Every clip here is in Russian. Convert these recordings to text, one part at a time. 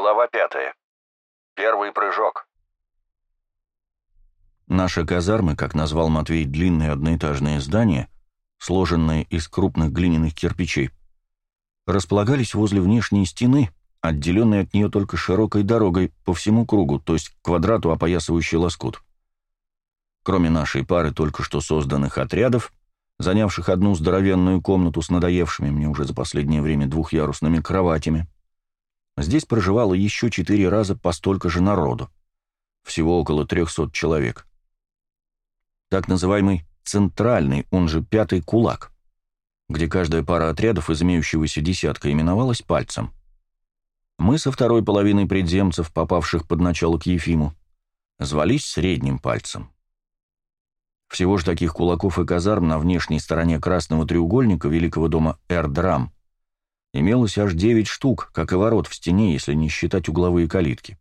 Глава пятая. Первый прыжок. Наши казармы, как назвал Матвей длинные одноэтажные здания, сложенные из крупных глиняных кирпичей, располагались возле внешней стены, отделенной от нее только широкой дорогой по всему кругу, то есть квадрату, опоясывающий лоскут. Кроме нашей пары только что созданных отрядов, занявших одну здоровенную комнату с надоевшими мне уже за последнее время двухъярусными кроватями, здесь проживало еще четыре раза по столько же народу, всего около трехсот человек. Так называемый «центральный», он же «пятый кулак», где каждая пара отрядов из имеющегося десятка именовалась пальцем. Мы со второй половиной предземцев, попавших под начало к Ефиму, звались средним пальцем. Всего же таких кулаков и казарм на внешней стороне красного треугольника великого дома Эрдрам имелось аж девять штук, как и ворот в стене, если не считать угловые калитки.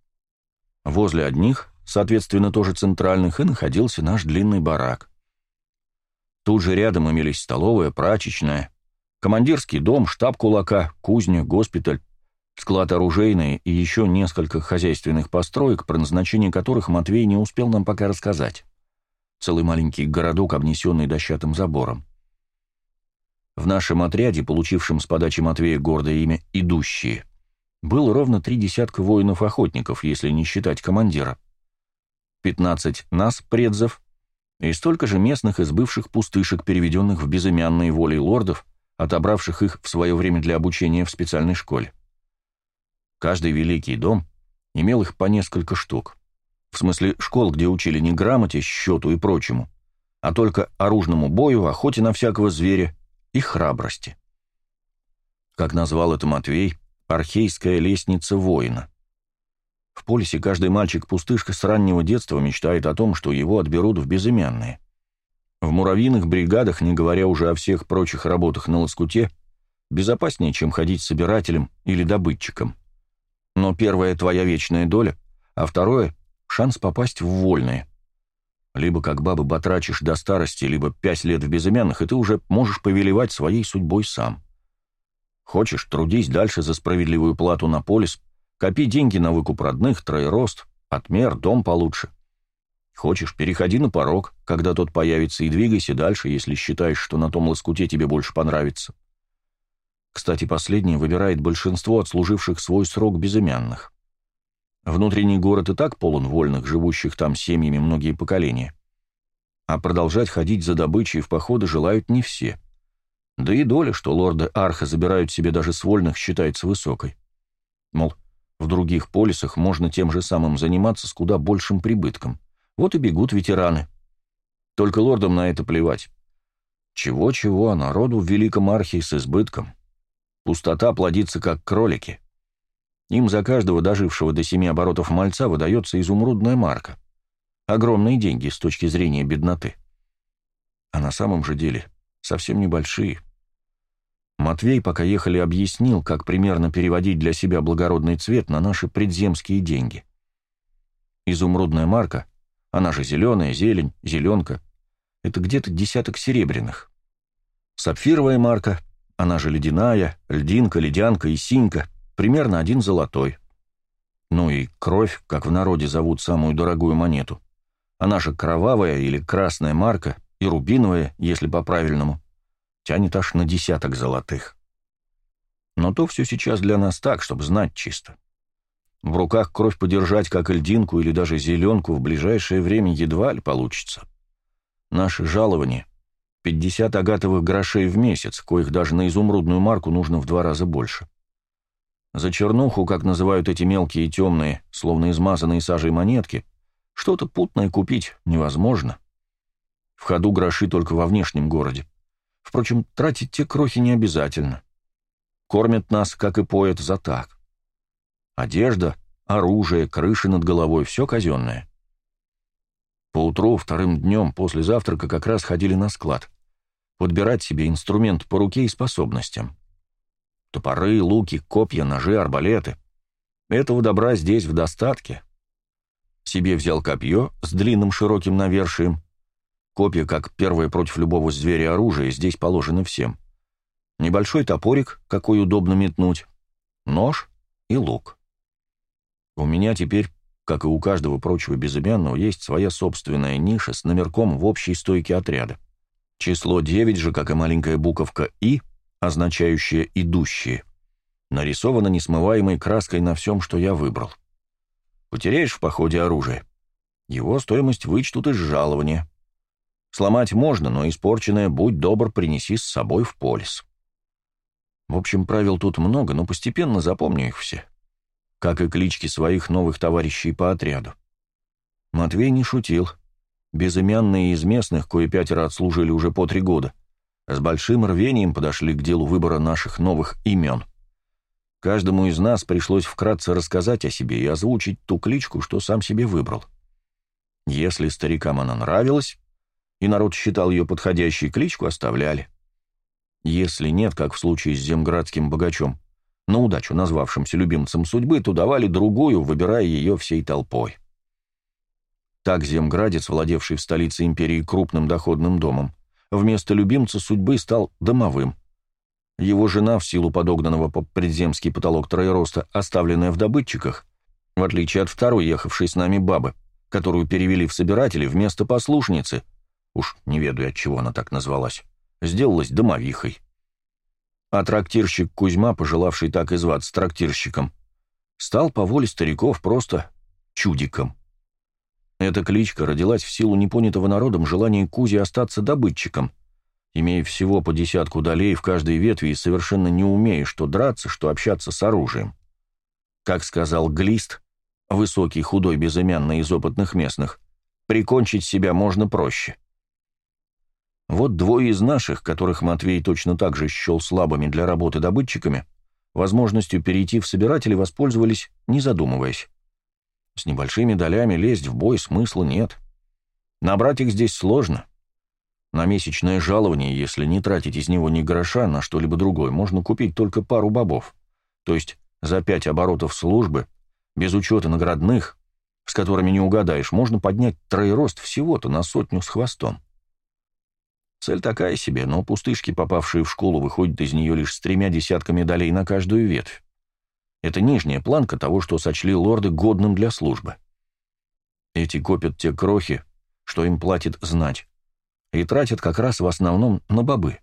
Возле одних, соответственно, тоже центральных, и находился наш длинный барак. Тут же рядом имелись столовая, прачечная, командирский дом, штаб кулака, кузня, госпиталь, склад оружейный и еще несколько хозяйственных построек, про назначение которых Матвей не успел нам пока рассказать целый маленький городок, обнесенный дощатым забором. В нашем отряде, получившем с подачи Матвея гордое имя «Идущие», было ровно три десятка воинов-охотников, если не считать командира. Пятнадцать нас, предзов, и столько же местных из бывших пустышек, переведенных в безымянные волей лордов, отобравших их в свое время для обучения в специальной школе. Каждый великий дом имел их по несколько штук. В смысле школ, где учили не грамоте, счету и прочему, а только оружному бою, охоте на всякого зверя и храбрости. Как назвал это Матвей, архейская лестница воина. В полисе каждый мальчик-пустышка с раннего детства мечтает о том, что его отберут в безымянные. В муравьиных бригадах, не говоря уже о всех прочих работах на лоскуте, безопаснее, чем ходить собирателем или добытчиком. Но первое — твоя вечная доля, а второе шанс попасть в вольные. Либо как бабы батрачишь до старости, либо пять лет в безымянных, и ты уже можешь повелевать своей судьбой сам. Хочешь, трудись дальше за справедливую плату на полис, копи деньги на выкуп родных, троерост, отмер, дом получше. Хочешь, переходи на порог, когда тот появится, и двигайся дальше, если считаешь, что на том лоскуте тебе больше понравится. Кстати, последнее выбирает большинство отслуживших свой срок безымянных. Внутренний город и так полон вольных, живущих там семьями многие поколения. А продолжать ходить за добычей в походы желают не все. Да и доля, что лорды Арха забирают себе даже с вольных, считается высокой. Мол, в других полисах можно тем же самым заниматься с куда большим прибытком. Вот и бегут ветераны. Только лордам на это плевать. Чего-чего, а народу в Великом Архе с избытком. Пустота плодится, как кролики. Им за каждого дожившего до семи оборотов мальца выдается изумрудная марка. Огромные деньги с точки зрения бедноты. А на самом же деле совсем небольшие. Матвей, пока ехали, объяснил, как примерно переводить для себя благородный цвет на наши предземские деньги. Изумрудная марка, она же зеленая, зелень, зеленка, это где-то десяток серебряных. Сапфировая марка, она же ледяная, льдинка, ледянка и синька — примерно один золотой. Ну и кровь, как в народе зовут самую дорогую монету. Она же кровавая или красная марка, и рубиновая, если по-правильному, тянет аж на десяток золотых. Но то все сейчас для нас так, чтобы знать чисто. В руках кровь подержать, как льдинку или даже зеленку, в ближайшее время едва ли получится. Наше жалование — 50 агатовых грошей в месяц, коих даже на изумрудную марку нужно в два раза больше. За чернуху, как называют эти мелкие и темные, словно измазанные сажей монетки, что-то путное купить невозможно. В ходу гроши только во внешнем городе. Впрочем, тратить те крохи не обязательно. Кормят нас, как и поят, за так. Одежда, оружие, крыши над головой — все казенное. Поутру, вторым днем после завтрака как раз ходили на склад. Подбирать себе инструмент по руке и способностям. Топоры, луки, копья, ножи, арбалеты. Этого добра здесь в достатке. Себе взял копье с длинным широким навершием. Копья, как первое против любого зверя оружие, здесь положено всем. Небольшой топорик, какой удобно метнуть. Нож и лук. У меня теперь, как и у каждого прочего безымянного, есть своя собственная ниша с номерком в общей стойке отряда. Число 9 же, как и маленькая буковка «И», означающая «идущие», нарисовано несмываемой краской на всем, что я выбрал. Потеряешь в походе оружие. Его стоимость вычтут из жалования. Сломать можно, но испорченное, будь добр, принеси с собой в полис. В общем, правил тут много, но постепенно запомню их все. Как и клички своих новых товарищей по отряду. Матвей не шутил. Безымянные из местных, кое пятеро отслужили уже по три года, с большим рвением подошли к делу выбора наших новых имен. Каждому из нас пришлось вкратце рассказать о себе и озвучить ту кличку, что сам себе выбрал. Если старикам она нравилась, и народ считал ее подходящей, кличку оставляли. Если нет, как в случае с земградским богачом, на удачу назвавшимся любимцем судьбы, то давали другую, выбирая ее всей толпой. Так земградец, владевший в столице империи крупным доходным домом, вместо любимца судьбы стал домовым. Его жена, в силу подогнанного под предземский потолок троероста, оставленная в добытчиках, в отличие от второй ехавшей с нами бабы, которую перевели в собиратели вместо послушницы, уж не ведаю, от чего она так назвалась, сделалась домовихой. А трактирщик Кузьма, пожелавший так и зваться трактирщиком, стал по воле стариков просто чудиком. Эта кличка родилась в силу непонятого народом желания Кузи остаться добытчиком, имея всего по десятку долей в каждой ветви и совершенно не умея что драться, что общаться с оружием. Как сказал Глист, высокий, худой, безымянный из опытных местных, прикончить себя можно проще. Вот двое из наших, которых Матвей точно так же счел слабыми для работы добытчиками, возможностью перейти в собиратели воспользовались, не задумываясь. С небольшими долями лезть в бой смысла нет. Набрать их здесь сложно. На месячное жалование, если не тратить из него ни гроша на что-либо другое, можно купить только пару бобов. То есть за пять оборотов службы, без учета наградных, с которыми не угадаешь, можно поднять троерост всего-то на сотню с хвостом. Цель такая себе, но пустышки, попавшие в школу, выходят из нее лишь с тремя десятками долей на каждую ветвь. Это нижняя планка того, что сочли лорды годным для службы. Эти копят те крохи, что им платит знать, и тратят как раз в основном на бобы.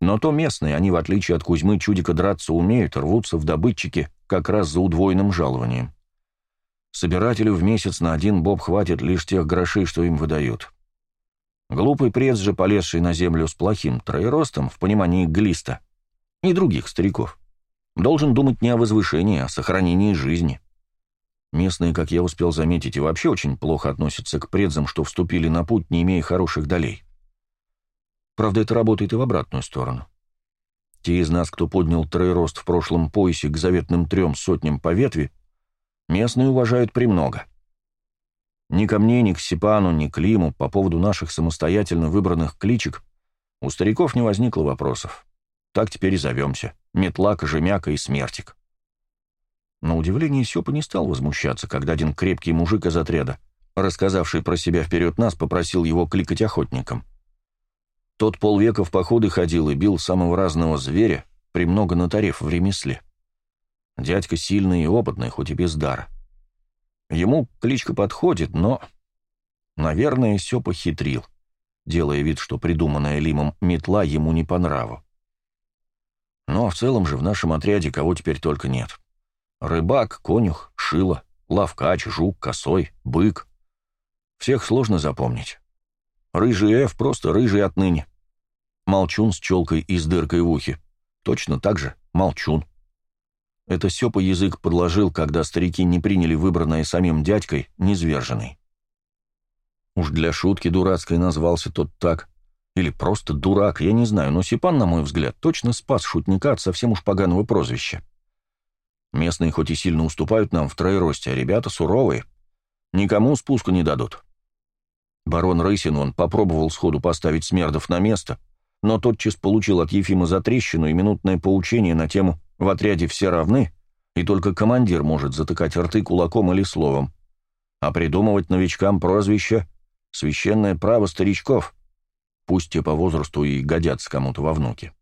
Но то местные, они, в отличие от Кузьмы Чудика, драться умеют, рвутся в добытчики как раз за удвоенным жалованием. Собирателю в месяц на один боб хватит лишь тех грошей, что им выдают. Глупый пресс же, полезший на землю с плохим троеростом, в понимании глиста, и других стариков, должен думать не о возвышении, а о сохранении жизни. Местные, как я успел заметить, и вообще очень плохо относятся к предзам, что вступили на путь, не имея хороших долей. Правда, это работает и в обратную сторону. Те из нас, кто поднял троерост в прошлом поясе к заветным трем сотням по ветви, местные уважают премного. Ни ко мне, ни к Сипану, ни к Лиму по поводу наших самостоятельно выбранных кличек у стариков не возникло вопросов. Так теперь и зовемся. Метла, Кожемяка и Смертик. На удивление Сёпа не стал возмущаться, когда один крепкий мужик из отряда, рассказавший про себя вперед нас, попросил его кликать охотником. Тот полвека в походы ходил и бил самого разного зверя, премного натарев в ремесле. Дядька сильный и опытный, хоть и без дара. Ему кличка подходит, но... Наверное, все похитрил, делая вид, что придуманная Лимом метла ему не по нраву. Ну а в целом же в нашем отряде кого теперь только нет. Рыбак, конюх, шило, лавкач, жук, косой, бык. Всех сложно запомнить. Рыжий Эф просто рыжий отныне. Молчун с челкой и с дыркой в ухе. Точно так же молчун. Это Сёпа язык подложил, когда старики не приняли выбранное самим дядькой незверженный. Уж для шутки дурацкой назвался тот так. Или просто дурак, я не знаю, но Сипан, на мой взгляд, точно спас шутника от совсем уж поганого прозвища. Местные хоть и сильно уступают нам в троеросте, а ребята суровые. Никому спуску не дадут. Барон Рысин, он попробовал сходу поставить Смердов на место, но тотчас получил от Ефима затрещину и минутное поучение на тему в отряде все равны, и только командир может затыкать рты кулаком или словом. А придумывать новичкам прозвища — священное право старичков, пусть те по возрасту и годятся кому-то во внуки.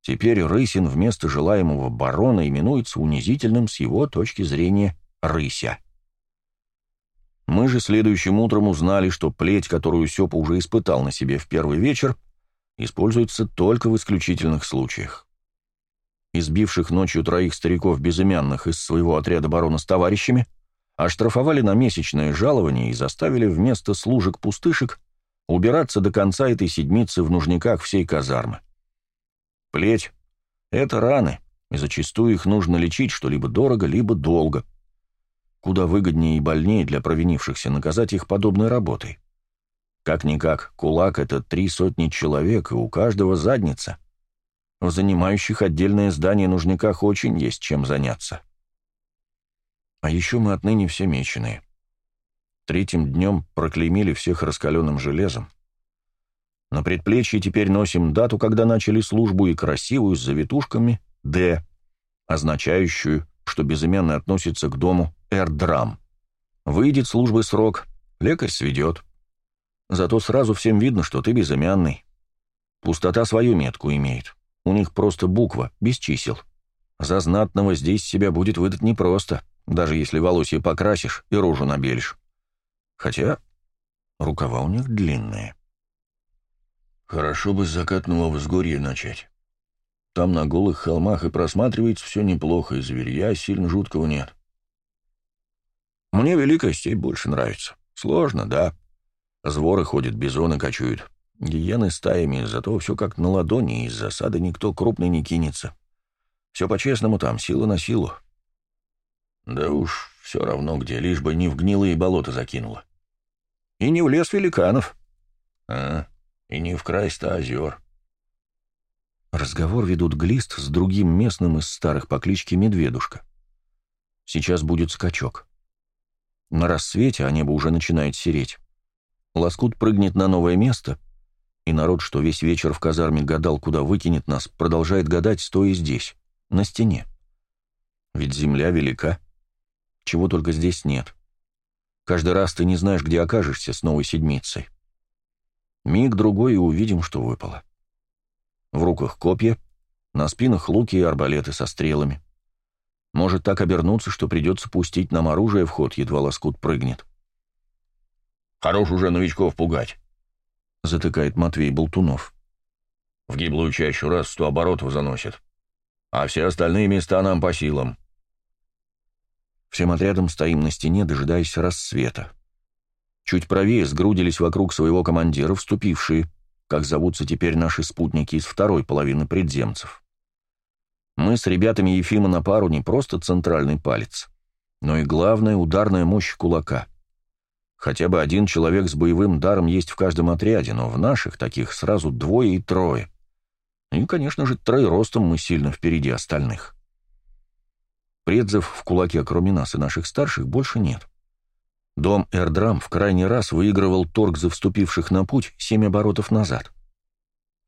Теперь Рысин вместо желаемого барона именуется унизительным с его точки зрения рыся. Мы же следующим утром узнали, что плеть, которую Сёпа уже испытал на себе в первый вечер, используется только в исключительных случаях. Избивших ночью троих стариков безымянных из своего отряда барона с товарищами оштрафовали на месячное жалование и заставили вместо служек-пустышек убираться до конца этой седмицы в нужниках всей казармы. Плеть — это раны, и зачастую их нужно лечить что либо дорого, либо долго. Куда выгоднее и больнее для провинившихся наказать их подобной работой. Как-никак, кулак — это три сотни человек, и у каждого задница. В занимающих отдельное здание нужниках очень есть чем заняться. А еще мы отныне все меченые. Третьим днем проклеймили всех раскаленным железом. На предплечье теперь носим дату, когда начали службу, и красивую с завитушками «Д», означающую, что безымянный относится к дому «Эрдрам». Выйдет службы срок, лекарь сведет. Зато сразу всем видно, что ты безымянный. Пустота свою метку имеет. У них просто буква, без чисел. За знатного здесь себя будет выдать непросто, даже если волосье покрасишь и рожу набелишь. Хотя рукава у них длинные. Хорошо бы с закатного взгорья начать. Там на голых холмах и просматривается все неплохо, и зверья сильно жуткого нет. Мне Великая Степь больше нравится. Сложно, да. Зворы ходят, бизоны кочуют. Гиены стаями, зато все как на ладони, из засады никто крупный не кинется. Все по-честному там, сила на силу. Да уж, все равно где, лишь бы не в гнилые болота закинуло. И не в лес великанов. А, и не в край ста озер. Разговор ведут Глист с другим местным из старых по кличке Медведушка. Сейчас будет скачок. На рассвете, а небо уже начинает сереть. Лоскут прыгнет на новое место, и народ, что весь вечер в казарме гадал, куда выкинет нас, продолжает гадать, стоя здесь, на стене. Ведь земля велика. Чего только здесь нет. Каждый раз ты не знаешь, где окажешься с новой седмицей. Миг-другой и увидим, что выпало. В руках копья, на спинах луки и арбалеты со стрелами. Может так обернуться, что придется пустить нам оружие в ход, едва лоскут прыгнет. «Хорош уже новичков пугать», — затыкает Матвей Болтунов. «В гиблую чащу раз сто оборотов заносит, а все остальные места нам по силам». Всем отрядом стоим на стене, дожидаясь рассвета. Чуть правее сгрудились вокруг своего командира вступившие, как зовутся теперь наши спутники из второй половины предземцев. Мы с ребятами Ефима на пару не просто центральный палец, но и главная ударная мощь кулака. Хотя бы один человек с боевым даром есть в каждом отряде, но в наших таких сразу двое и трое. И, конечно же, троеростом мы сильно впереди остальных. Предзов в кулаке, кроме нас и наших старших, больше нет. Дом Эрдрам в крайний раз выигрывал торг за вступивших на путь семь оборотов назад.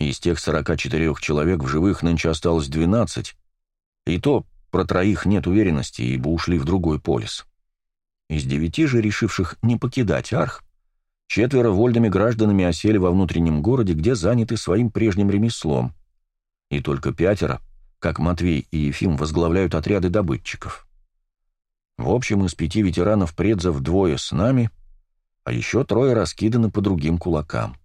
Из тех 44 человек в живых нынче осталось 12, и то про троих нет уверенности, ибо ушли в другой полис. Из девяти же, решивших не покидать Арх, четверо вольными гражданами осели во внутреннем городе, где заняты своим прежним ремеслом, и только пятеро как Матвей и Ефим возглавляют отряды добытчиков. В общем, из пяти ветеранов предзов двое с нами, а еще трое раскиданы по другим кулакам.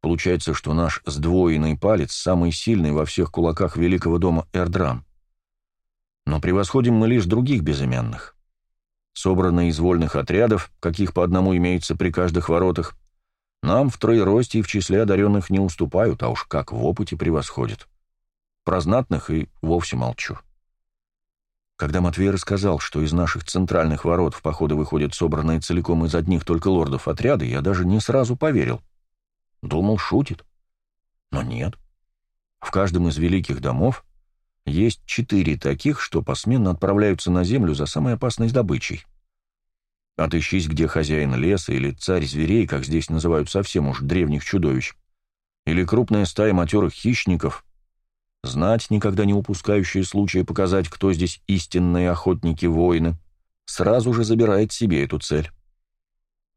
Получается, что наш сдвоенный палец самый сильный во всех кулаках великого дома Эрдрам. Но превосходим мы лишь других безымянных. Собранные из вольных отрядов, каких по одному имеется при каждых воротах, нам в троеросте и в числе одаренных не уступают, а уж как в опыте превосходят. Про знатных и вовсе молчу. Когда Матвей рассказал, что из наших центральных ворот в походы выходят собранные целиком из одних только лордов отряды, я даже не сразу поверил. Думал, шутит. Но нет. В каждом из великих домов есть четыре таких, что посменно отправляются на землю за самой опасной добычей. Отыщись, где хозяин леса или царь зверей, как здесь называют совсем уж древних чудовищ, или крупная стая матерых хищников, Знать, никогда не упускающие случая показать, кто здесь истинные охотники-воины, сразу же забирает себе эту цель.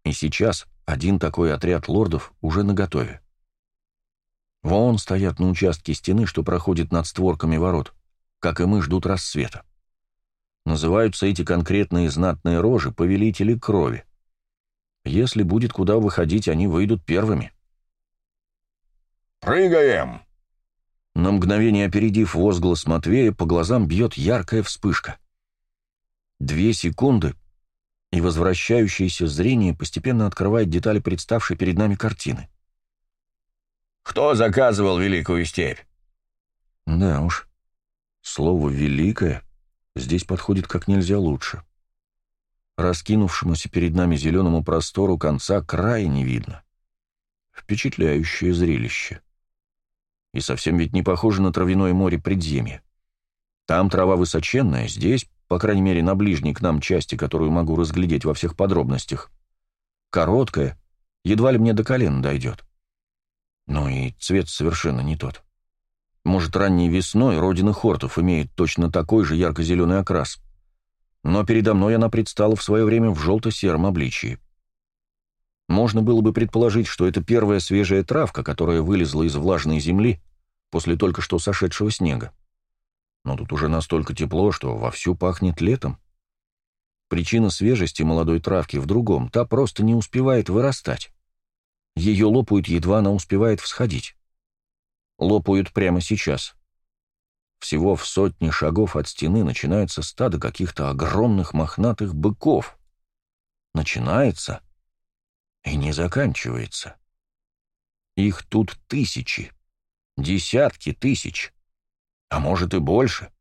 И сейчас один такой отряд лордов уже наготове. Вон стоят на участке стены, что проходит над створками ворот, как и мы ждут рассвета. Называются эти конкретные знатные рожи повелители крови. Если будет куда выходить, они выйдут первыми. «Прыгаем!» На мгновение опередив возглас Матвея, по глазам бьет яркая вспышка. Две секунды, и возвращающееся зрение постепенно открывает детали представшей перед нами картины. «Кто заказывал Великую степь?» Да уж, слово «великое» здесь подходит как нельзя лучше. Раскинувшемуся перед нами зеленому простору конца края не видно. Впечатляющее зрелище. И совсем ведь не похоже на травяное море предземья. Там трава высоченная, здесь, по крайней мере, на ближней к нам части, которую могу разглядеть во всех подробностях, короткая, едва ли мне до колена дойдет. Но и цвет совершенно не тот. Может, ранней весной родина хортов имеет точно такой же ярко-зеленый окрас. Но передо мной она предстала в свое время в желто-сером обличии. Можно было бы предположить, что это первая свежая травка, которая вылезла из влажной земли после только что сошедшего снега. Но тут уже настолько тепло, что вовсю пахнет летом. Причина свежести молодой травки в другом, та просто не успевает вырастать. Ее лопают, едва она успевает всходить. Лопают прямо сейчас. Всего в сотни шагов от стены начинается стадо каких-то огромных мохнатых быков. Начинается и не заканчивается. Их тут тысячи, десятки тысяч, а может и больше.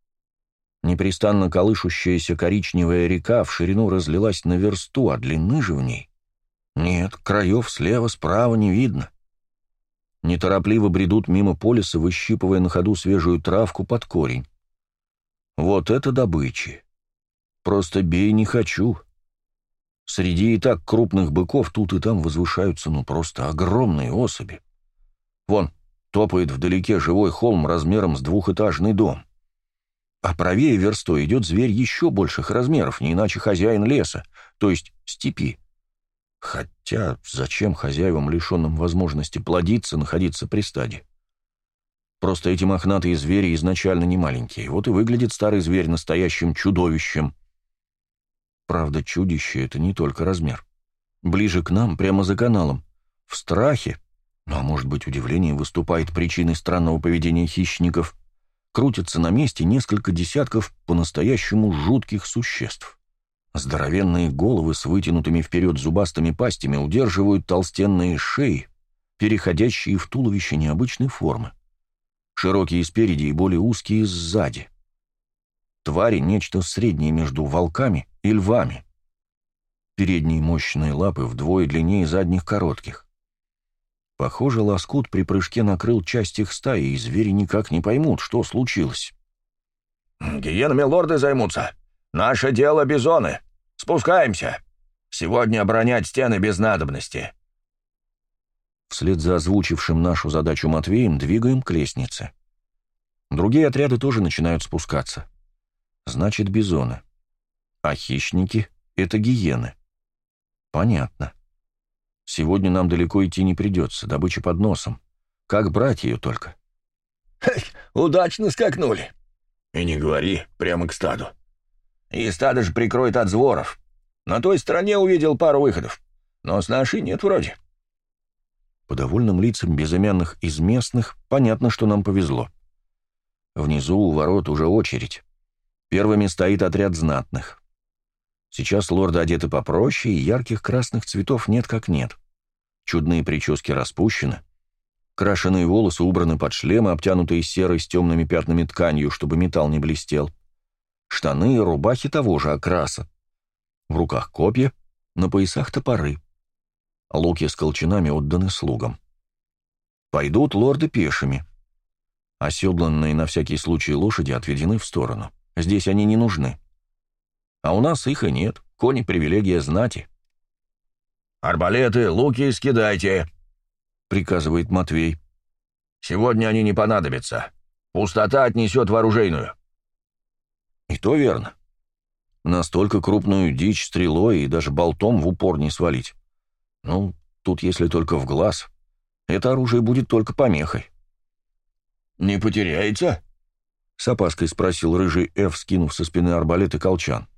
Непрестанно колышущаяся коричневая река в ширину разлилась на версту, а длины же в ней нет, краев слева-справа не видно. Неторопливо бредут мимо полиса, выщипывая на ходу свежую травку под корень. Вот это добычи. Просто бей не хочу. Среди и так крупных быков тут и там возвышаются ну просто огромные особи. Вон, топает вдалеке живой холм размером с двухэтажный дом. А правее верстой идет зверь еще больших размеров, не иначе хозяин леса, то есть степи. Хотя зачем хозяевам, лишенным возможности плодиться, находиться при стаде? Просто эти мохнатые звери изначально не маленькие, вот и выглядит старый зверь настоящим чудовищем. Правда, чудище — это не только размер. Ближе к нам, прямо за каналом, в страхе, ну а может быть удивление выступает причиной странного поведения хищников, крутятся на месте несколько десятков по-настоящему жутких существ. Здоровенные головы с вытянутыми вперед зубастыми пастями удерживают толстенные шеи, переходящие в туловище необычной формы. Широкие спереди и более узкие сзади. Твари — нечто среднее между волками и львами. Передние мощные лапы вдвое длиннее задних коротких. Похоже, лоскут при прыжке накрыл часть их стаи, и звери никак не поймут, что случилось. «Гиенами лорды займутся», Наше дело бизоны. Спускаемся. Сегодня оборонять стены без надобности». Вслед за озвучившим нашу задачу Матвеем двигаем к лестнице. Другие отряды тоже начинают спускаться. Значит, бизоны. А хищники — это гиены. Понятно. Сегодня нам далеко идти не придется, добыча под носом. Как брать ее только? «Удачно скакнули!» «И не говори, прямо к стаду. И стадо же прикроет от зворов. На той стороне увидел пару выходов, но с нашей нет вроде». По довольным лицам безымянных из местных понятно, что нам повезло. Внизу у ворот уже очередь. Первыми стоит отряд знатных. Сейчас лорды одеты попроще, и ярких красных цветов нет как нет. Чудные прически распущены. Крашеные волосы убраны под шлемы, обтянутые серой с темными пятнами тканью, чтобы металл не блестел штаны и рубахи того же окраса. В руках копья, на поясах топоры. Луки с колчанами отданы слугам. Пойдут лорды пешими. Оседланные на всякий случай лошади отведены в сторону. Здесь они не нужны. А у нас их и нет. Кони — привилегия знати. «Арбалеты, луки скидайте», — приказывает Матвей. «Сегодня они не понадобятся. Пустота отнесет вооружейную». И то верно. Настолько крупную дичь стрелой и даже болтом в упор не свалить. Ну, тут если только в глаз. Это оружие будет только помехой. «Не потеряется?» — С опаской спросил рыжий Ф, скинув со спины арбалет и колчан.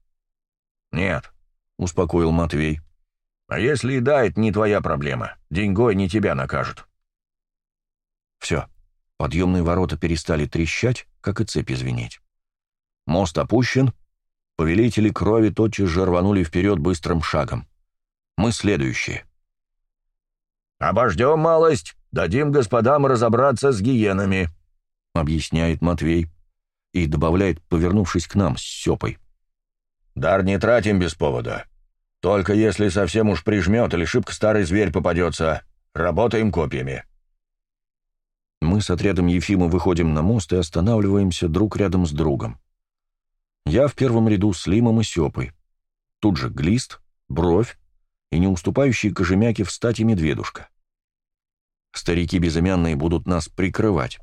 «Нет», — успокоил Матвей. «А если и да, это не твоя проблема. Деньгой не тебя накажут». Все. Подъемные ворота перестали трещать, как и цепи звенеть. Мост опущен. Повелители крови тотчас же рванули вперед быстрым шагом. Мы следующие. «Обождем малость, дадим господам разобраться с гиенами», — объясняет Матвей и добавляет, повернувшись к нам с Сёпой. «Дар не тратим без повода. Только если совсем уж прижмет или шибко старый зверь попадется, работаем копьями». Мы с отрядом Ефима выходим на мост и останавливаемся друг рядом с другом. Я в первом ряду с Лимом и Сёпой. Тут же Глист, Бровь и не уступающий Кожемяке в стати Медведушка. Старики безымянные будут нас прикрывать.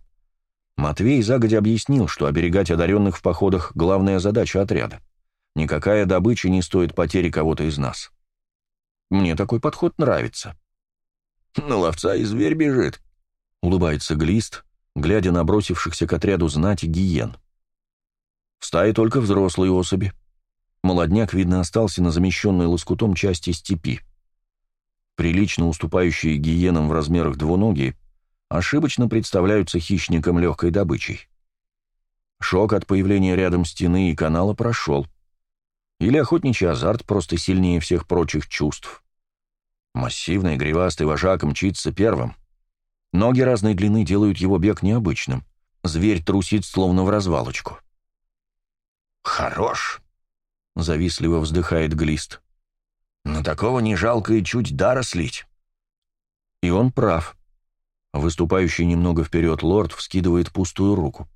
Матвей загодя объяснил, что оберегать одаренных в походах — главная задача отряда. Никакая добыча не стоит потери кого-то из нас. Мне такой подход нравится. «На ловца и зверь бежит», — улыбается Глист, глядя на бросившихся к отряду знати гиен. В стае только взрослые особи. Молодняк, видно, остался на замещенной лоскутом части степи. Прилично уступающие гиенам в размерах двуногие ошибочно представляются хищникам легкой добычей. Шок от появления рядом стены и канала прошел. Или охотничий азарт просто сильнее всех прочих чувств. Массивный гривастый вожак мчится первым. Ноги разной длины делают его бег необычным. Зверь трусит словно в развалочку. «Хорош!» — завистливо вздыхает Глист. «На такого не жалко и чуть дара слить». И он прав. Выступающий немного вперед лорд вскидывает пустую руку.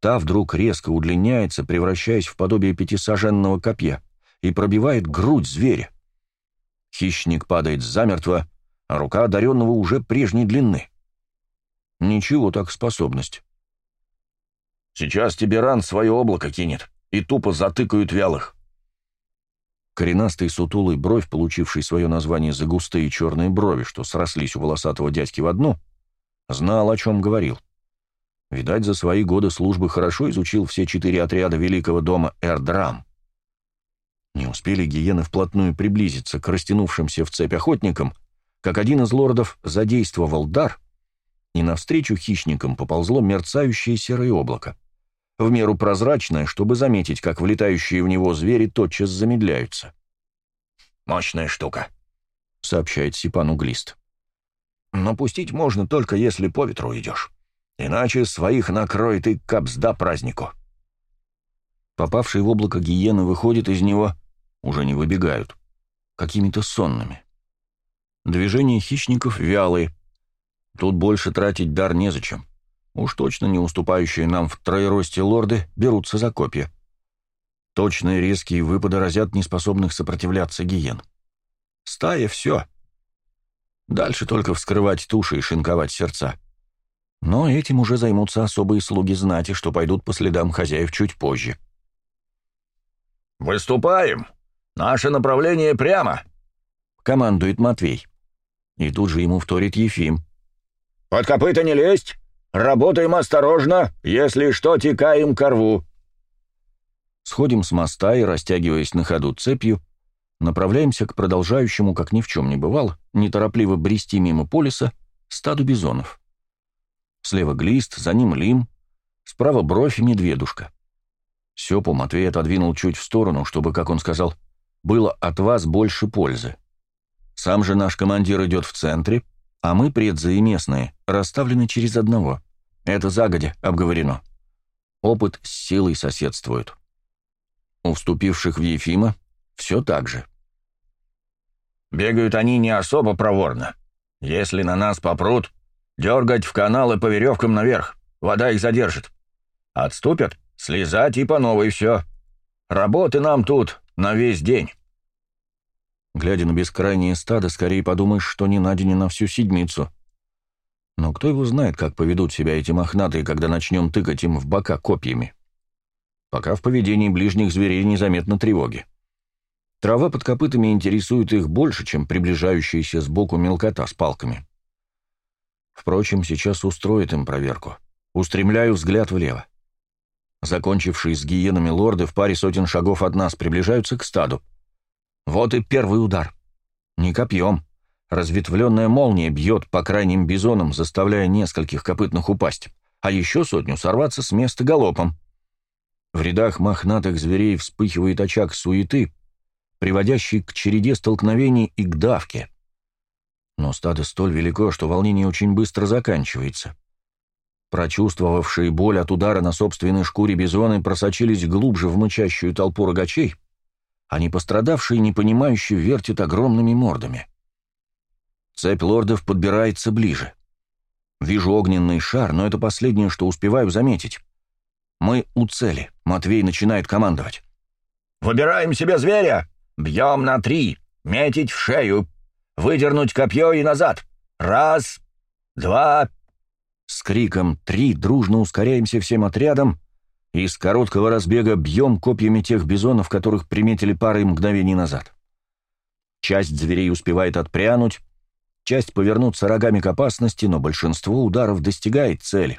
Та вдруг резко удлиняется, превращаясь в подобие пятисаженного копья, и пробивает грудь зверя. Хищник падает замертво, а рука одаренного уже прежней длины. Ничего так способность. «Сейчас тебе ран свое облако кинет, и тупо затыкают вялых». Коренастый сутулый бровь, получивший свое название за густые черные брови, что срослись у волосатого дядьки в одну, знал, о чем говорил. Видать, за свои годы службы хорошо изучил все четыре отряда великого дома Эрдрам. Не успели гиены вплотную приблизиться к растянувшимся в цепь охотникам, как один из лордов задействовал дар, и навстречу хищникам поползло мерцающее серое облако в меру прозрачное, чтобы заметить, как влетающие в него звери тотчас замедляются. «Мощная штука», — сообщает Сипан Углист. «Но пустить можно только если по ветру идешь. Иначе своих накроет и капсда празднику». Попавшие в облако гиены выходят из него, уже не выбегают, какими-то сонными. Движения хищников вялые. Тут больше тратить дар незачем. Уж точно не уступающие нам в троеросте лорды берутся за копья. Точные резкие выпады разят неспособных сопротивляться гиен. Стая — все. Дальше только вскрывать туши и шинковать сердца. Но этим уже займутся особые слуги знати, что пойдут по следам хозяев чуть позже. «Выступаем! Наше направление прямо!» — командует Матвей. И тут же ему вторит Ефим. «Под копыта не лезть! Работаем осторожно, если что, текаем ко рву». Сходим с моста и, растягиваясь на ходу цепью, направляемся к продолжающему, как ни в чем не бывало, неторопливо брести мимо полиса, стаду бизонов. Слева глист, за ним лим, справа бровь и медведушка. Сёпу Матвей отодвинул чуть в сторону, чтобы, как он сказал, было от вас больше пользы. Сам же наш командир идет в центре, а мы, предзы и местные, расставлены через одного. Это загодя обговорено. Опыт с силой соседствует. У вступивших в Ефима все так же. Бегают они не особо проворно. Если на нас попрут, дергать в каналы по веревкам наверх, вода их задержит. Отступят, слезать и по новой все. Работы нам тут на весь день. Глядя на бескрайнее стадо, скорее подумаешь, что не на день, а на всю седмицу. Но кто его знает, как поведут себя эти мохнатые, когда начнем тыкать им в бока копьями. Пока в поведении ближних зверей незаметно тревоги. Трава под копытами интересует их больше, чем приближающаяся сбоку мелкота с палками. Впрочем, сейчас устроит им проверку. Устремляю взгляд влево. Закончившие с гиенами лорды в паре сотен шагов от нас приближаются к стаду. Вот и первый удар. Не копьем. Разветвленная молния бьет по крайним бизонам, заставляя нескольких копытных упасть, а еще сотню сорваться с места галопом. В рядах мохнатых зверей вспыхивает очаг суеты, приводящий к череде столкновений и к давке. Но стадо столь велико, что волнение очень быстро заканчивается. Прочувствовавшие боль от удара на собственной шкуре бизоны просочились глубже в мычащую толпу рогачей, а не пострадавшие, не понимающие, вертят огромными мордами. Цепь лордов подбирается ближе. Вижу огненный шар, но это последнее, что успеваю заметить. Мы у цели. Матвей начинает командовать. «Выбираем себе зверя! Бьем на три! Метить в шею! Выдернуть копье и назад! Раз, два...» С криком «три» дружно ускоряемся всем отрядом и с короткого разбега бьем копьями тех бизонов, которых приметили парой мгновений назад. Часть зверей успевает отпрянуть, часть повернуться рогами к опасности, но большинство ударов достигает цели.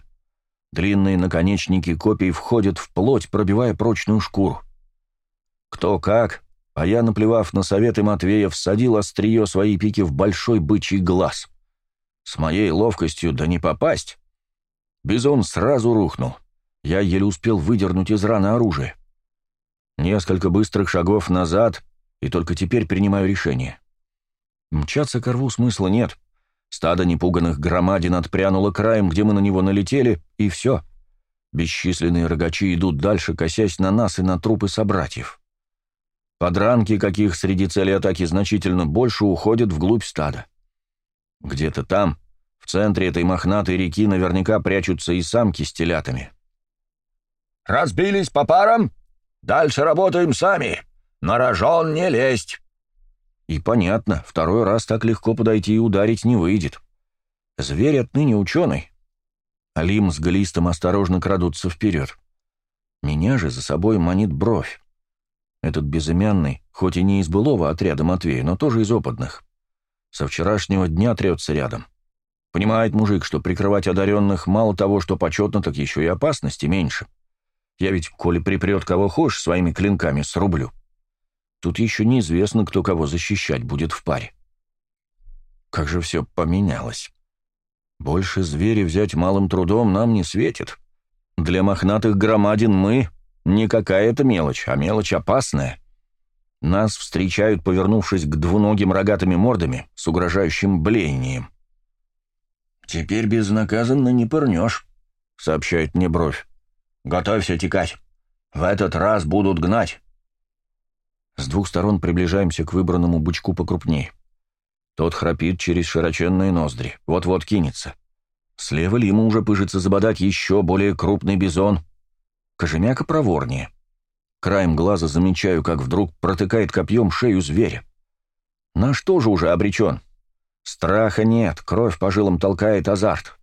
Длинные наконечники копий входят в плоть, пробивая прочную шкуру. Кто как, а я, наплевав на советы Матвея, всадил острие своей пики в большой бычий глаз. С моей ловкостью да не попасть. Бизон сразу рухнул. Я еле успел выдернуть из раны оружие. Несколько быстрых шагов назад, и только теперь принимаю решение. Мчаться к рву смысла нет. Стадо непуганных громадин отпрянуло краем, где мы на него налетели, и все. Бесчисленные рогачи идут дальше, косясь на нас и на трупы собратьев. Подранки, каких среди целей атаки значительно больше, уходят вглубь стада. Где-то там, в центре этой мохнатой реки, наверняка прячутся и самки с телятами. «Разбились по парам? Дальше работаем сами. На рожон не лезть!» И понятно, второй раз так легко подойти и ударить не выйдет. Зверь отныне ученый. Алим с Галистом осторожно крадутся вперед. Меня же за собой манит бровь. Этот безымянный, хоть и не из былого отряда Матвея, но тоже из опытных. Со вчерашнего дня трется рядом. Понимает мужик, что прикрывать одаренных мало того, что почетно, так еще и опасности меньше. Я ведь, коли припрет кого хочешь, своими клинками срублю. Тут еще неизвестно, кто кого защищать будет в паре. Как же все поменялось. Больше зверя взять малым трудом нам не светит. Для мохнатых громадин мы не какая-то мелочь, а мелочь опасная. Нас встречают, повернувшись к двуногим рогатыми мордами с угрожающим блеянием. «Теперь безнаказанно не пырнешь», — сообщает мне бровь. «Готовься текать. В этот раз будут гнать. С двух сторон приближаемся к выбранному бычку покрупней. Тот храпит через широченные ноздри, вот-вот кинется. Слева ли ему уже пыжится забодать еще более крупный бизон. Кожемяка проворнее. Краем глаза замечаю, как вдруг протыкает копьем шею зверя. Наш тоже уже обречен. Страха нет, кровь по жилам толкает азарт.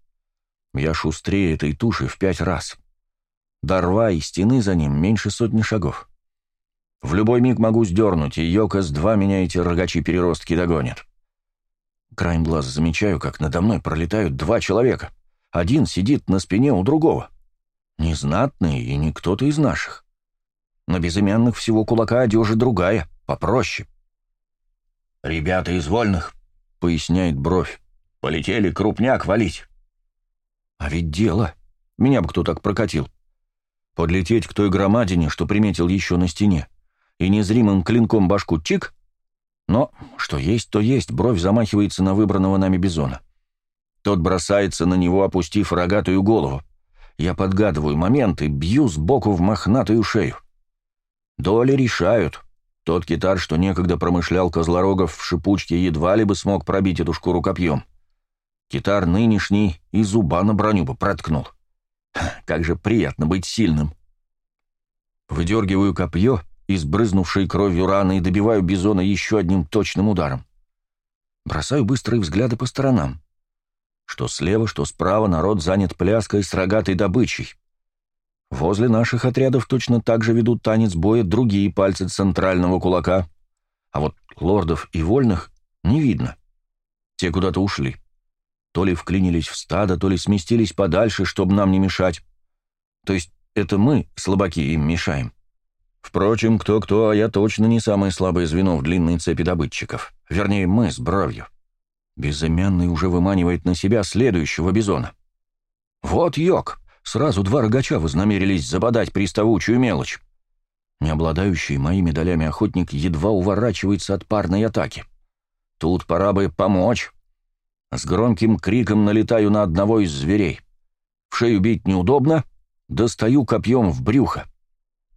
Я шустрее этой туши в пять раз. До рва и стены за ним меньше сотни шагов. В любой миг могу сдернуть, и Йокос-2 меня эти рогачьи-переростки догонят. Краем глаза замечаю, как надо мной пролетают два человека. Один сидит на спине у другого. Незнатный и не кто-то из наших. На безымянных всего кулака одежа другая, попроще. «Ребята из вольных», — поясняет бровь, — «полетели крупняк валить». А ведь дело. Меня бы кто так прокатил. Подлететь к той громадине, что приметил еще на стене и незримым клинком башку чик, но что есть, то есть, бровь замахивается на выбранного нами бизона. Тот бросается на него, опустив рогатую голову. Я подгадываю момент и бью сбоку в мохнатую шею. Доли решают. Тот китар, что некогда промышлял козлорогов в шипучке, едва ли бы смог пробить эту шкуру копьем. Китар нынешний и зуба на броню бы проткнул. Как же приятно быть сильным. Выдергиваю копье — из брызнувшей кровью раны и добиваю Бизона еще одним точным ударом. Бросаю быстрые взгляды по сторонам. Что слева, что справа народ занят пляской с рогатой добычей. Возле наших отрядов точно так же ведут танец боя другие пальцы центрального кулака, а вот лордов и вольных не видно. Те куда-то ушли. То ли вклинились в стадо, то ли сместились подальше, чтобы нам не мешать. То есть это мы, слабаки, им мешаем. Впрочем, кто-кто, а я точно не самое слабое звено в длинной цепи добытчиков. Вернее, мы с бровью. Безымянный уже выманивает на себя следующего бизона. Вот йог. Сразу два рогача вознамерились забодать приставучую мелочь. Не обладающий моими долями охотник едва уворачивается от парной атаки. Тут пора бы помочь. С громким криком налетаю на одного из зверей. В шею бить неудобно, достаю копьем в брюхо.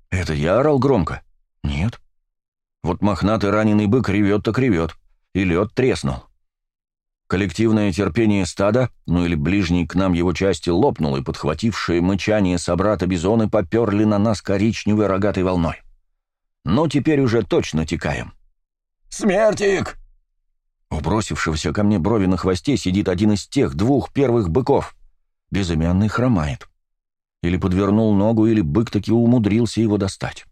Это я орал громко? Нет. Вот мохнатый раненый бык ревет так ревет, и лед треснул. Коллективное терпение стада, ну или ближней к нам его части, лопнул, и подхватившие мычание собрата бизоны поперли на нас коричневой рогатой волной. Но теперь уже точно текаем. «Смертик!» У бросившегося ко мне брови на хвосте сидит один из тех двух первых быков. Безымянный хромает. Или подвернул ногу, или бык таки умудрился его достать.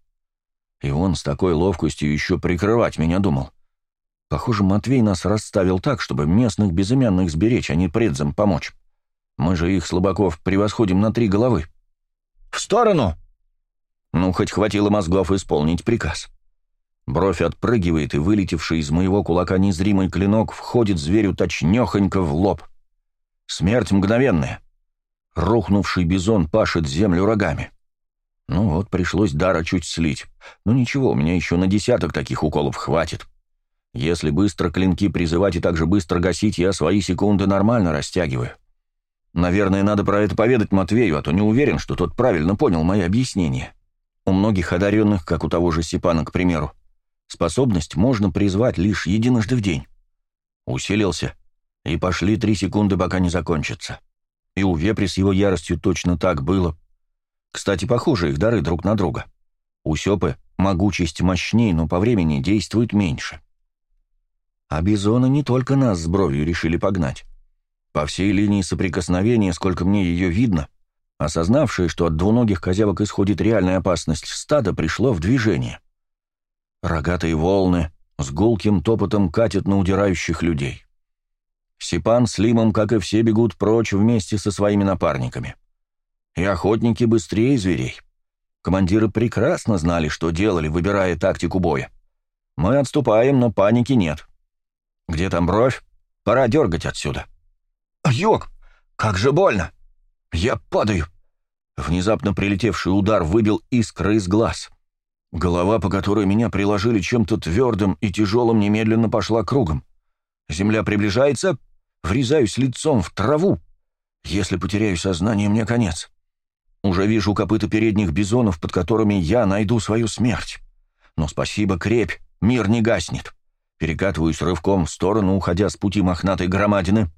И он с такой ловкостью еще прикрывать меня думал. Похоже, Матвей нас расставил так, чтобы местных безымянных сберечь, а не предзам помочь. Мы же их, слабаков, превосходим на три головы. «В сторону!» Ну, хоть хватило мозгов исполнить приказ. Бровь отпрыгивает, и вылетевший из моего кулака незримый клинок входит зверю точнёхонько в лоб. Смерть мгновенная. Рухнувший бизон пашет землю рогами. Ну вот, пришлось дара чуть слить. Ну ничего, у меня еще на десяток таких уколов хватит. Если быстро клинки призывать и так же быстро гасить, я свои секунды нормально растягиваю. Наверное, надо про это поведать Матвею, а то не уверен, что тот правильно понял мои объяснения. У многих одаренных, как у того же Сипана, к примеру, способность можно призвать лишь единожды в день. Усилился, и пошли три секунды, пока не закончится. И у Вепри с его яростью точно так было. Кстати, похожи их дары друг на друга. У Сёпы могучесть мощнее, но по времени действует меньше. А бизоны не только нас с бровью решили погнать. По всей линии соприкосновения, сколько мне ее видно, осознавшие, что от двуногих козявок исходит реальная опасность стада, пришло в движение. Рогатые волны с гулким топотом катят на удирающих людей. Сипан с Лимом, как и все, бегут прочь вместе со своими напарниками. И охотники быстрее зверей. Командиры прекрасно знали, что делали, выбирая тактику боя. Мы отступаем, но паники нет. Где там бровь? Пора дергать отсюда. Йог, как же больно! Я падаю. Внезапно прилетевший удар выбил искры из глаз. Голова, по которой меня приложили чем-то твердым и тяжелым, немедленно пошла кругом. Земля приближается, Врезаюсь лицом в траву. Если потеряю сознание, мне конец. Уже вижу копыта передних бизонов, под которыми я найду свою смерть. Но спасибо, крепь, мир не гаснет. Перекатываюсь рывком в сторону, уходя с пути мохнатой громадины.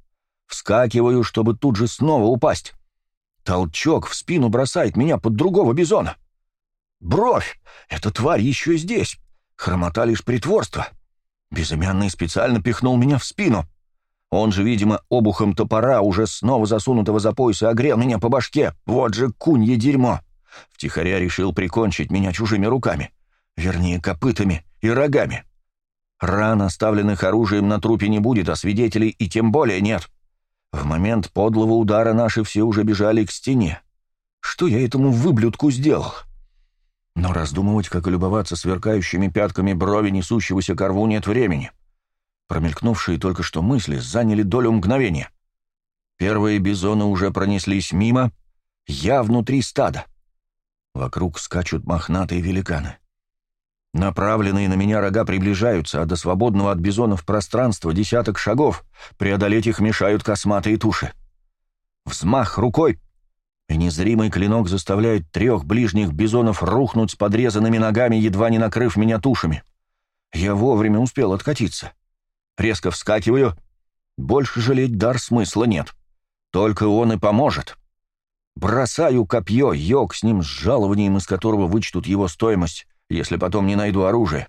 Вскакиваю, чтобы тут же снова упасть. Толчок в спину бросает меня под другого бизона. Бровь! Эта тварь еще здесь. Хромота лишь притворство. Безымянный специально пихнул меня в спину. Он же, видимо, обухом топора, уже снова засунутого за пояс, огрел меня по башке. Вот же кунье дерьмо. Втихаря решил прикончить меня чужими руками. Вернее, копытами и рогами. Ран, оставленных оружием на трупе, не будет, а свидетелей и тем более нет. В момент подлого удара наши все уже бежали к стене. Что я этому выблюдку сделал? Но раздумывать, как и любоваться сверкающими пятками брови несущегося корву, нет времени. — Промелькнувшие только что мысли заняли долю мгновения. Первые бизоны уже пронеслись мимо, я внутри стада. Вокруг скачут мохнатые великаны. Направленные на меня рога приближаются, а до свободного от бизонов пространства десяток шагов, преодолеть их мешают косматые туши. Взмах рукой, и незримый клинок заставляет трех ближних бизонов рухнуть с подрезанными ногами, едва не накрыв меня тушами. Я вовремя успел откатиться. — Резко вскакиваю. Больше жалеть дар смысла нет. Только он и поможет. Бросаю копье, йог с ним с жалованием, из которого вычтут его стоимость, если потом не найду оружие.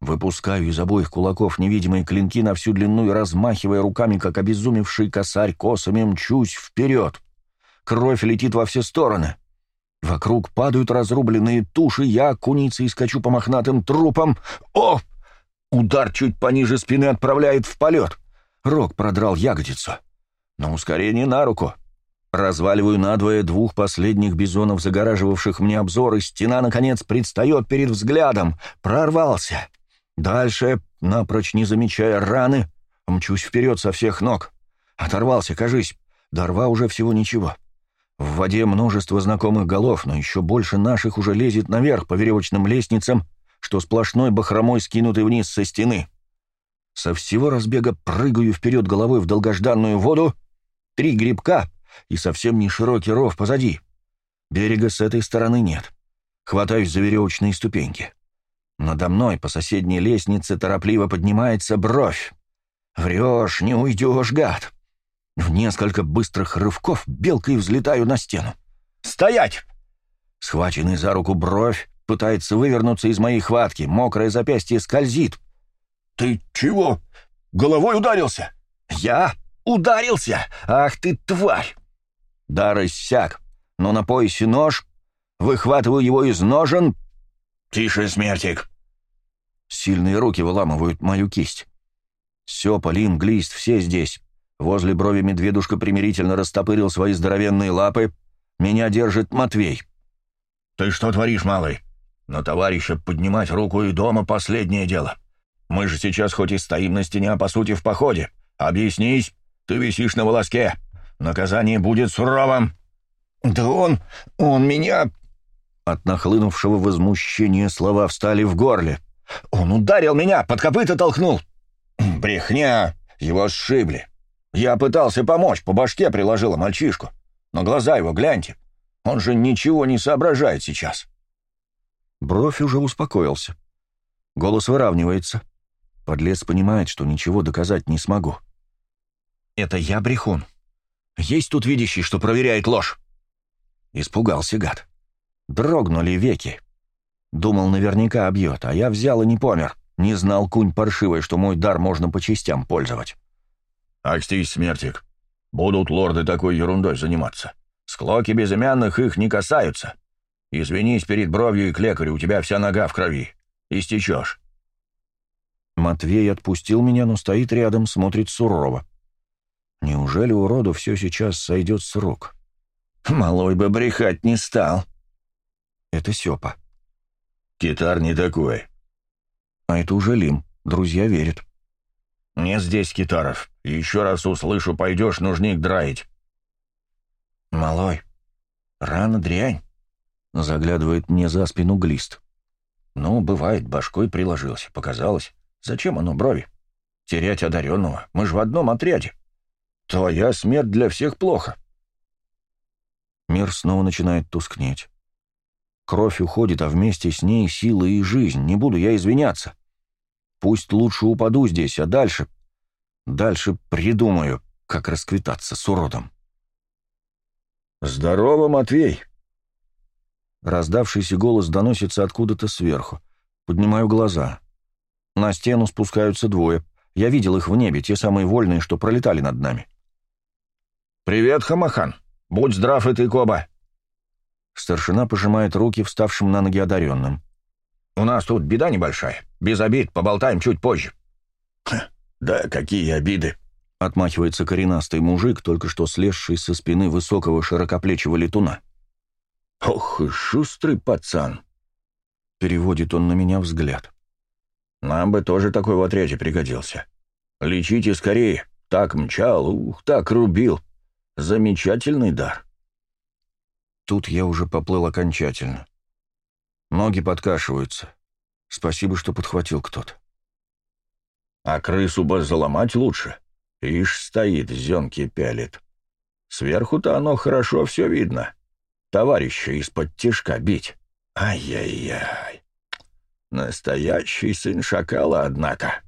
Выпускаю из обоих кулаков невидимые клинки на всю длину и, размахивая руками, как обезумевший косарь, косами мчусь вперед. Кровь летит во все стороны. Вокруг падают разрубленные туши, я куницей скачу по мохнатым трупам. О! Удар чуть пониже спины отправляет в полет. Рог продрал ягодицу. Но ускорение на руку. Разваливаю надвое двух последних бизонов, загораживавших мне обзор, и стена, наконец, предстает перед взглядом. Прорвался. Дальше, напрочь не замечая раны, мчусь вперед со всех ног. Оторвался, кажись. До рва уже всего ничего. В воде множество знакомых голов, но еще больше наших уже лезет наверх по веревочным лестницам, что сплошной бахромой скинуты вниз со стены. Со всего разбега прыгаю вперед головой в долгожданную воду. Три грибка и совсем не широкий ров позади. Берега с этой стороны нет. Хватаюсь за веревочные ступеньки. Надо мной по соседней лестнице торопливо поднимается бровь. «Врешь, не уйдешь, гад!» В несколько быстрых рывков белкой взлетаю на стену. «Стоять!» Схваченный за руку бровь пытается вывернуться из моей хватки, мокрое запястье скользит. «Ты чего? Головой ударился?» «Я? Ударился? Ах ты, тварь!» Дар иссяк, но на поясе нож, выхватываю его из ножен. «Тише, смертик!» Сильные руки выламывают мою кисть. Сёпа, Лин, Глист, все здесь. Возле брови медведушка примирительно растопырил свои здоровенные лапы. Меня держит Матвей. «Ты что творишь, малый? На товарища поднимать руку и дома — последнее дело. Мы же сейчас хоть и стоим на стене, а по сути в походе. Объяснись, ты висишь на волоске. Наказание будет суровым». «Да он... он меня...» От нахлынувшего возмущения слова встали в горле. «Он ударил меня, под копыта толкнул!» «Брехня! Его сшибли. Я пытался помочь, по башке приложила мальчишку. Но глаза его гляньте. Он же ничего не соображает сейчас». Бровь уже успокоился. Голос выравнивается. Подлец понимает, что ничего доказать не смогу. «Это я брехун. Есть тут видящий, что проверяет ложь?» Испугался гад. Дрогнули веки. Думал, наверняка обьет, а я взял и не помер. Не знал кунь паршивый, что мой дар можно по частям пользовать. «Акстись, смертик. Будут лорды такой ерундой заниматься. Склоки безымянных их не касаются. Извинись перед бровью и к лекарю, у тебя вся нога в крови. Истечешь». Матвей отпустил меня, но стоит рядом, смотрит сурово. Неужели уроду все сейчас сойдет с рук? Малой бы брехать не стал. Это Сёпа. Китар не такой. А это уже Лим. Друзья верят. Не здесь китаров. Еще раз услышу, пойдешь нужник драить. Малой, рано дрянь. Заглядывает мне за спину глист. Ну, бывает, башкой приложился, показалось. Зачем оно брови? Терять одаренного, мы же в одном отряде. Твоя смерть для всех плохо. Мир снова начинает тускнеть. Кровь уходит, а вместе с ней сила и жизнь. Не буду я извиняться. Пусть лучше упаду здесь, а дальше... Дальше придумаю, как расквитаться с уродом. «Здорово, Матвей!» Раздавшийся голос доносится откуда-то сверху. Поднимаю глаза. На стену спускаются двое. Я видел их в небе, те самые вольные, что пролетали над нами. «Привет, Хамахан! Будь здрав и ты, Коба!» Старшина пожимает руки вставшим на ноги одаренным. «У нас тут беда небольшая. Без обид, поболтаем чуть позже». «Да какие обиды!» — отмахивается коренастый мужик, только что слезший со спины высокого широкоплечего летуна. «Ох, и шустрый пацан!» — переводит он на меня взгляд. «Нам бы тоже такой в отряде пригодился. Лечите скорее. Так мчал, ух, так рубил. Замечательный дар». Тут я уже поплыл окончательно. Ноги подкашиваются. Спасибо, что подхватил кто-то. А крысу бы заломать лучше. Ишь стоит, зенки пялит. Сверху-то оно хорошо все видно. Товарища из-под тишка бить. Ай-яй-яй. Настоящий сын шакала, однако.